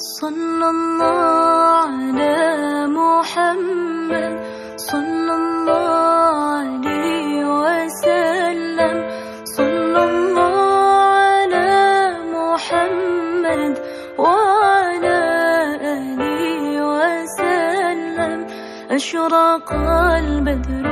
صلى الله على محمد صلى الله عليه وسلم. صلى الله على محمد وعلى آله وسلم. أشرق البدر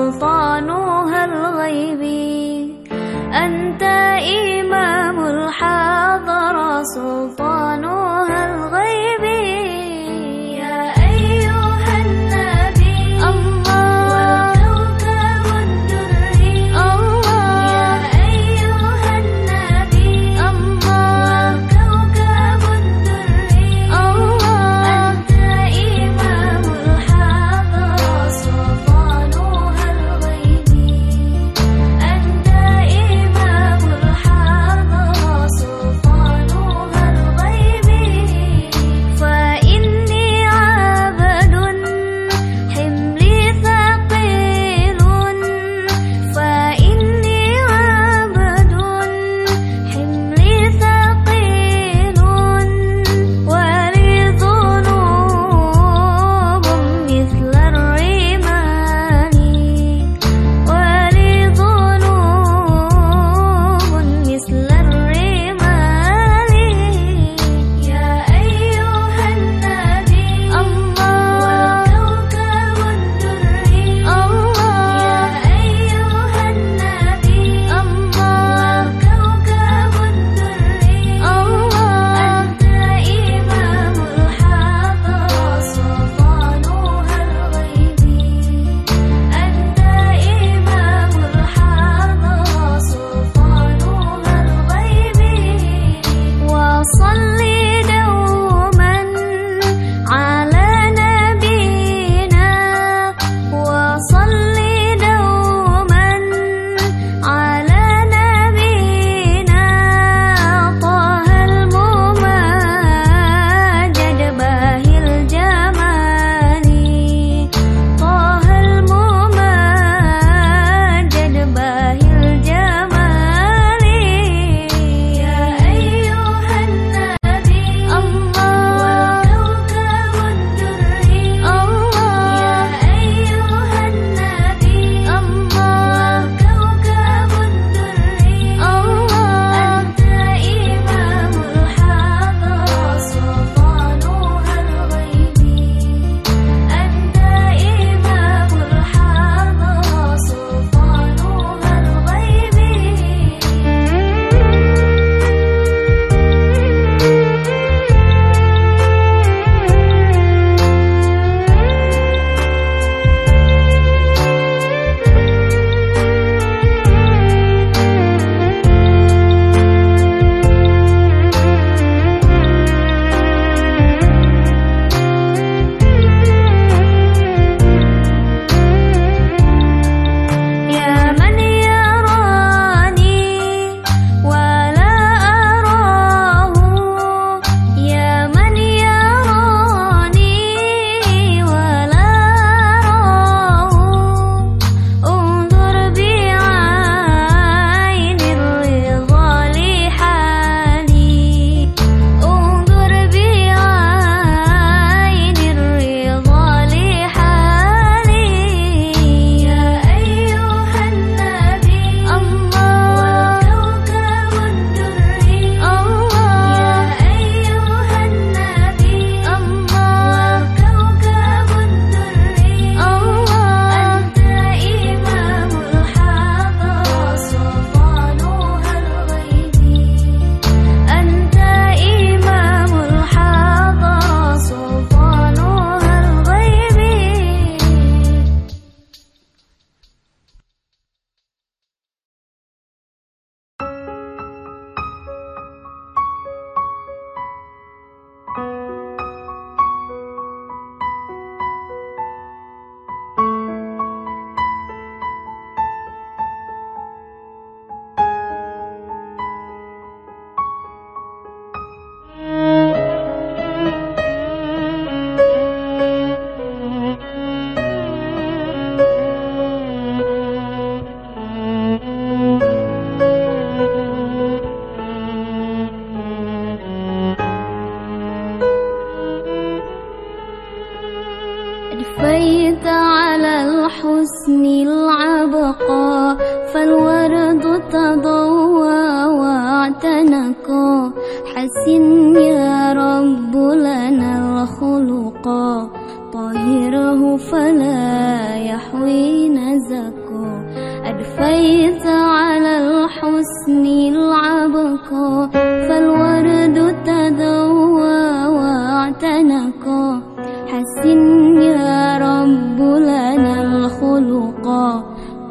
سلطانها الغيبي أنت إمام الحضرة سلطانها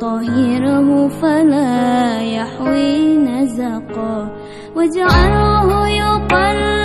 طهره فلا يحوي نزقا واجعله يقلب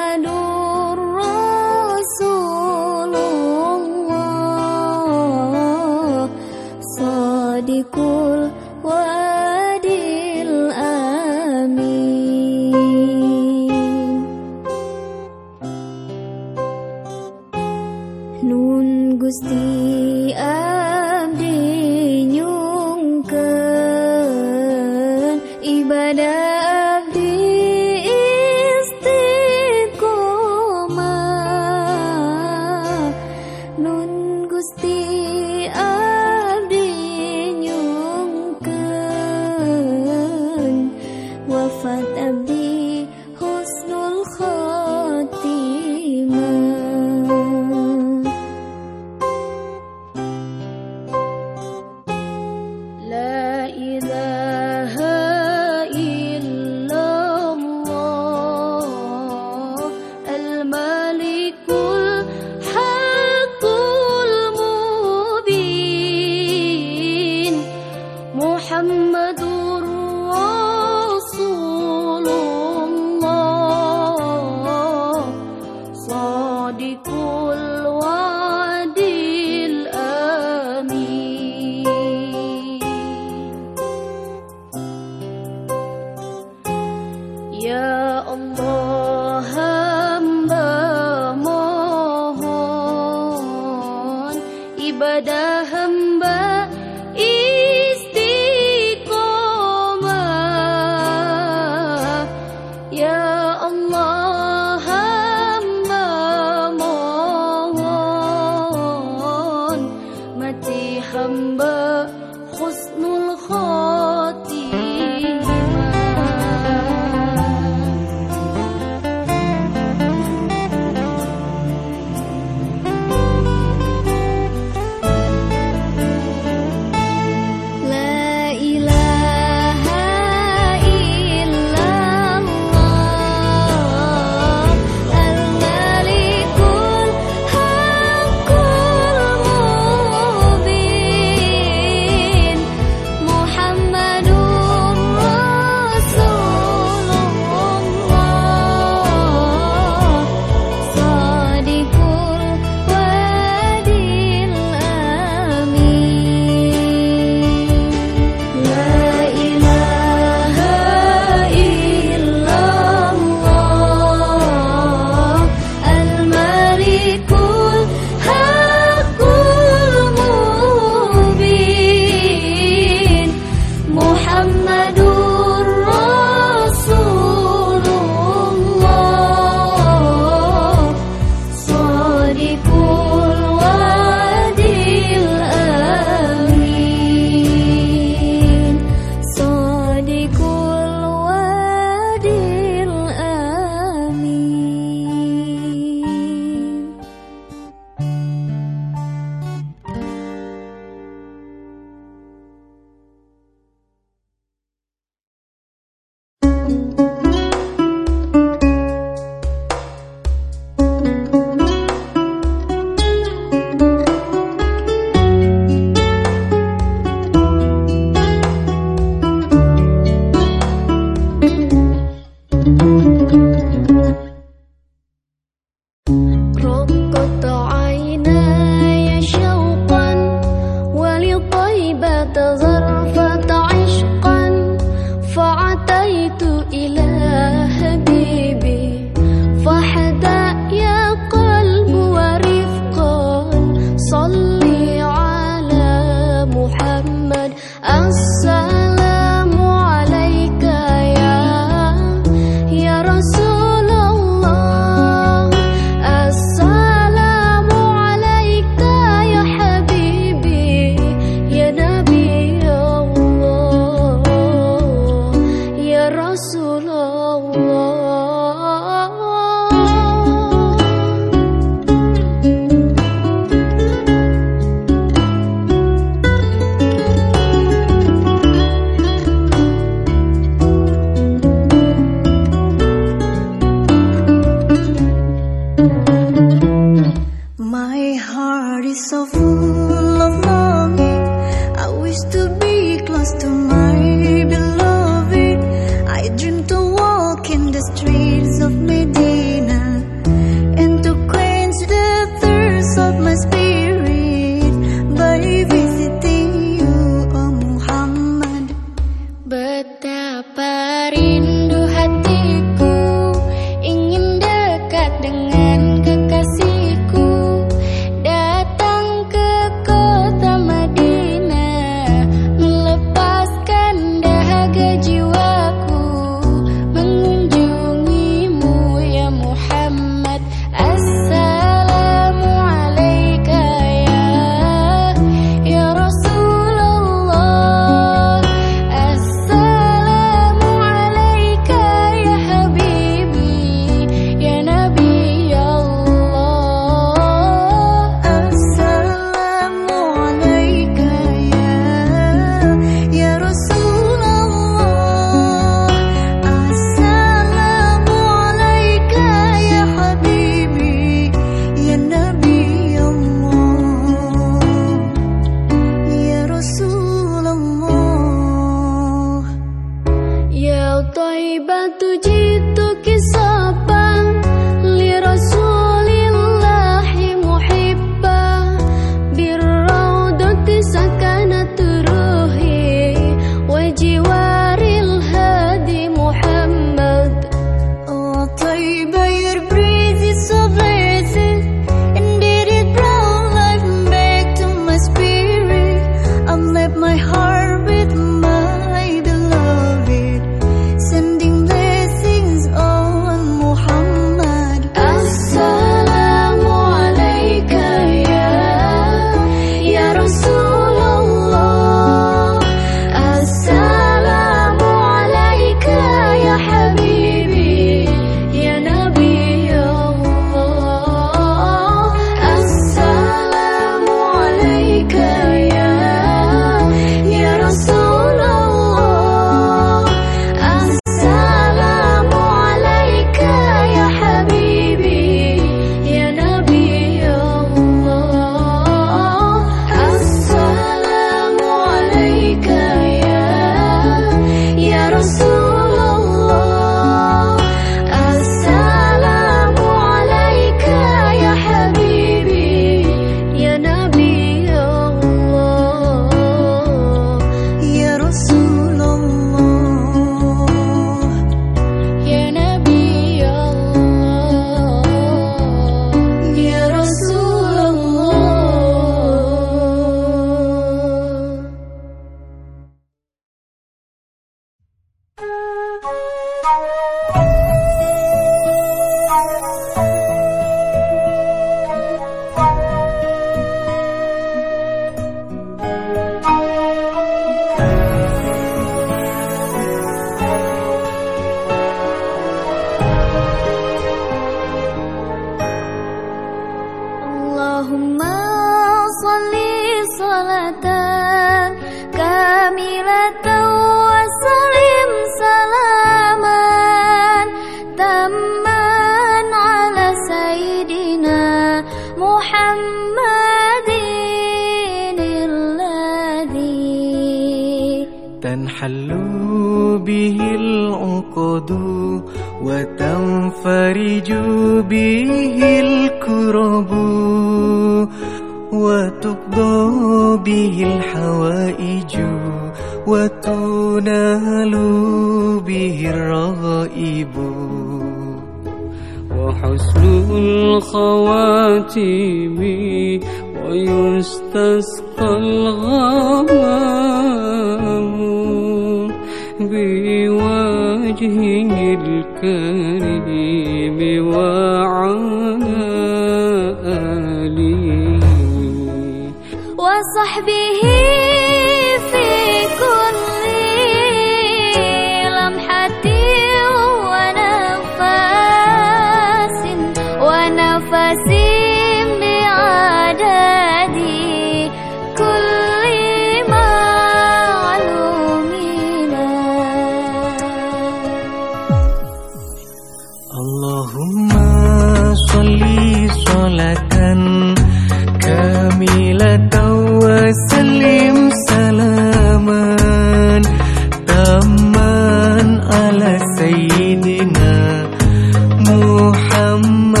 mama.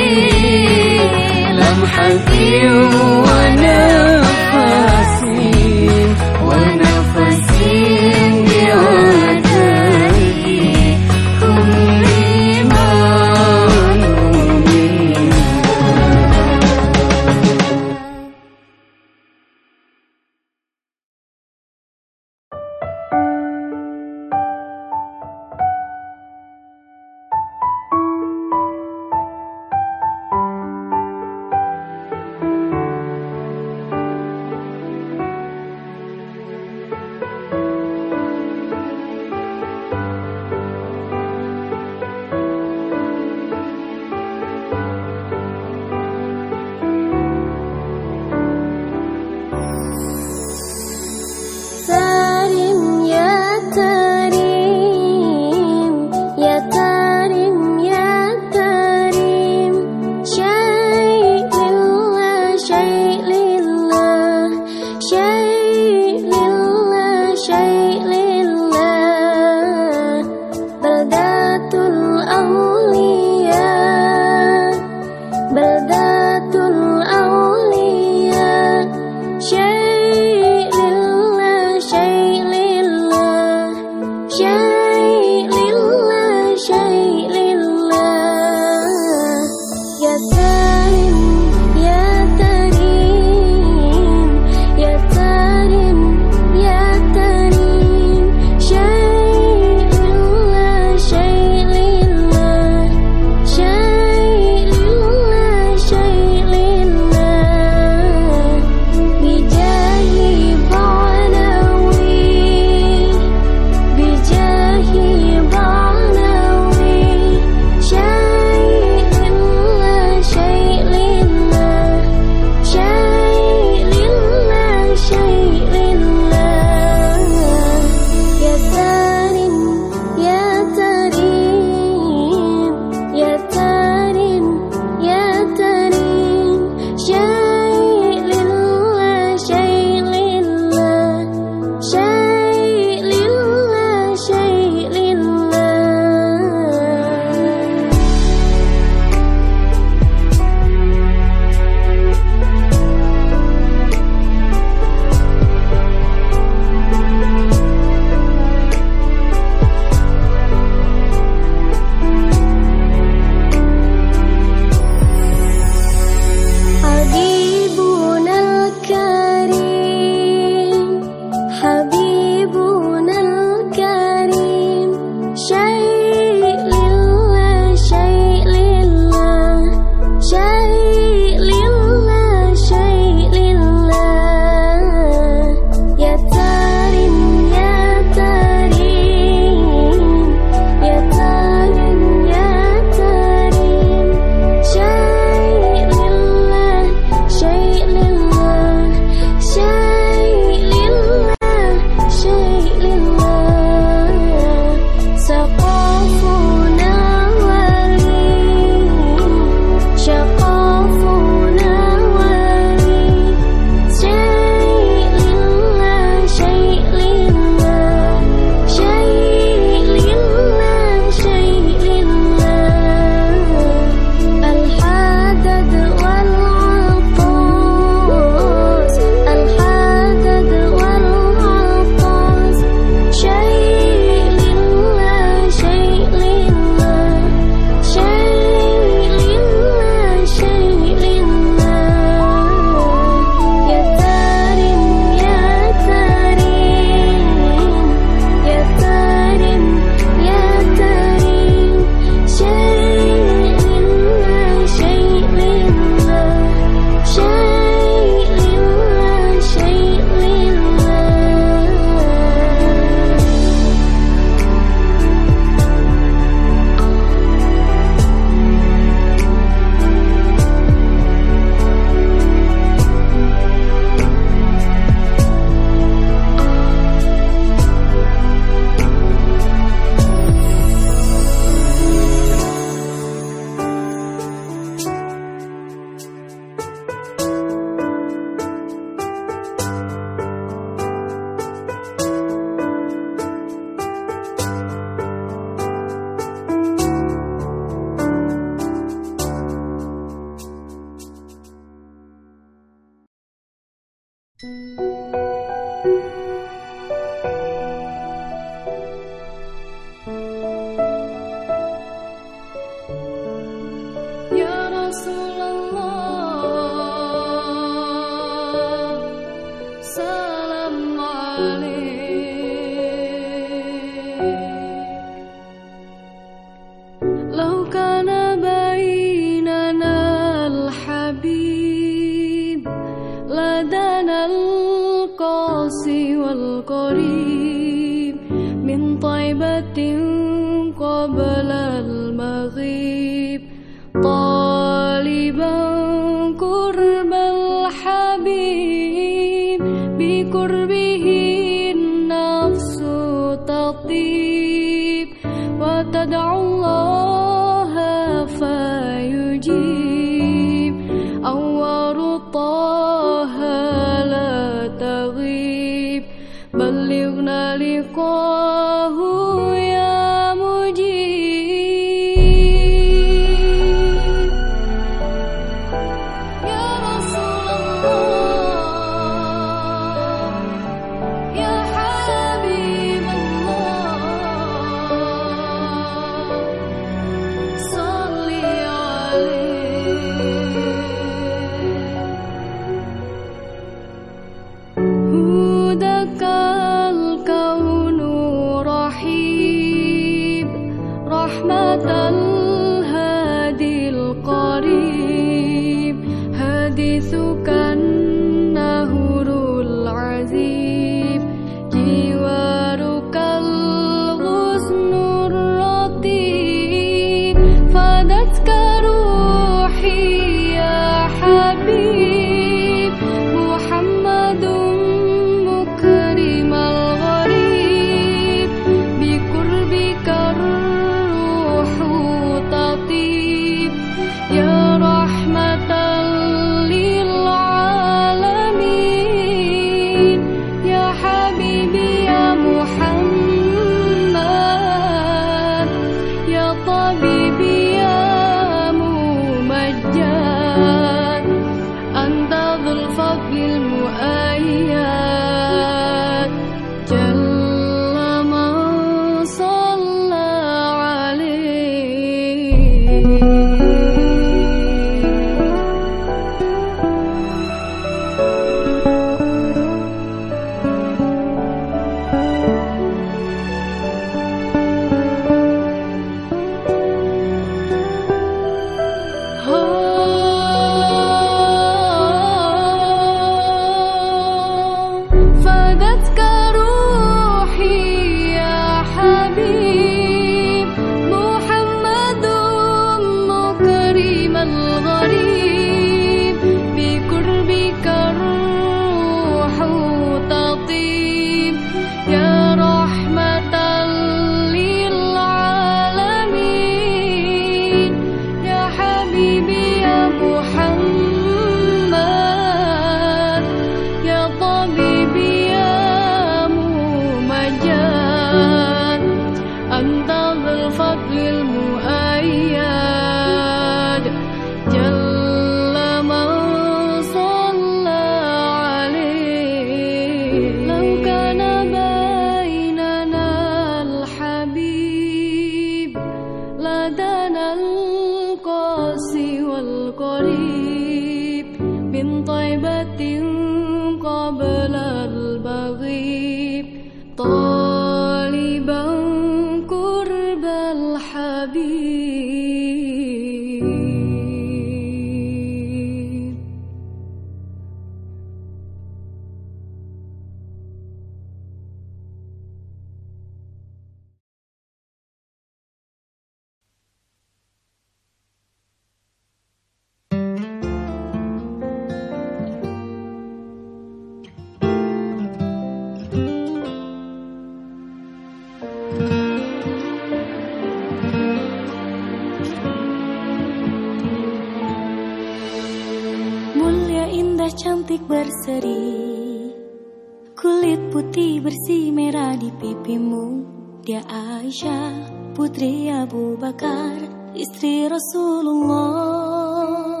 Bakar Istri Rasulullah.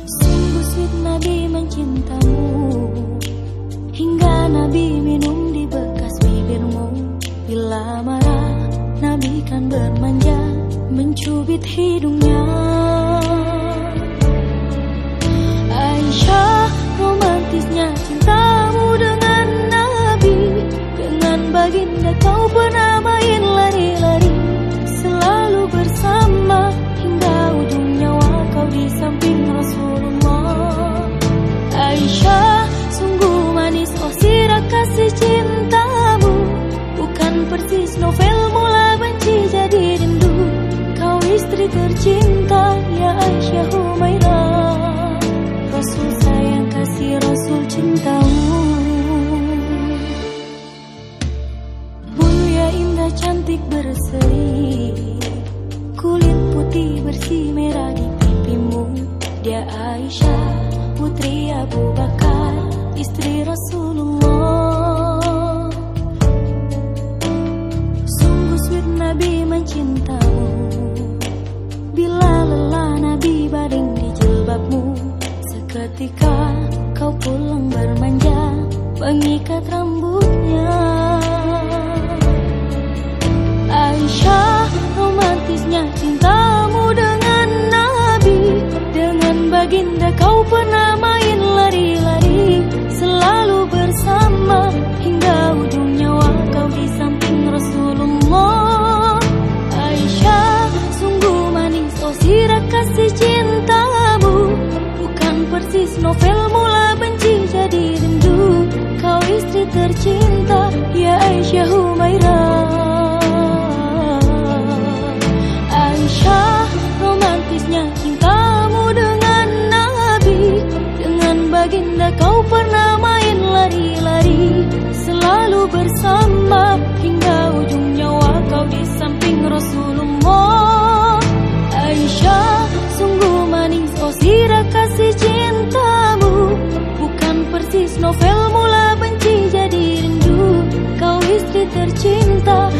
Sungguh sweet Nabi mencintamu. Hingga Nabi minum di bekas bibirmu. Bila marah Nabi kan bermanja Mencubit hidungnya. Aisyah romantisnya cintamu tercinta ya Aisyah Humairah Rasul sayang kasih Rasul cintamu. Mulia indah cantik berseri. Kulit putih bersih merah di pipimu. Dia Aisyah putri Abu Bakar Istri Rasulullah. Sungguh sweet Nabi mencintamu Nabi baring di jilbabmu? Seketika kau pulang bermanja Mengikat rambutnya. Aisyah romantisnya cintamu dengan Nabi. Dengan baginda kau pernah novel mula benci jadi rindu. Kau istri tercinta ya Aisyah Humaira. Aisyah romantisnya cintamu dengan Nabi. Dengan baginda kau pernah main lari-lari. Selalu bersama Novel mula benci jadi rindu. Kau istri tercinta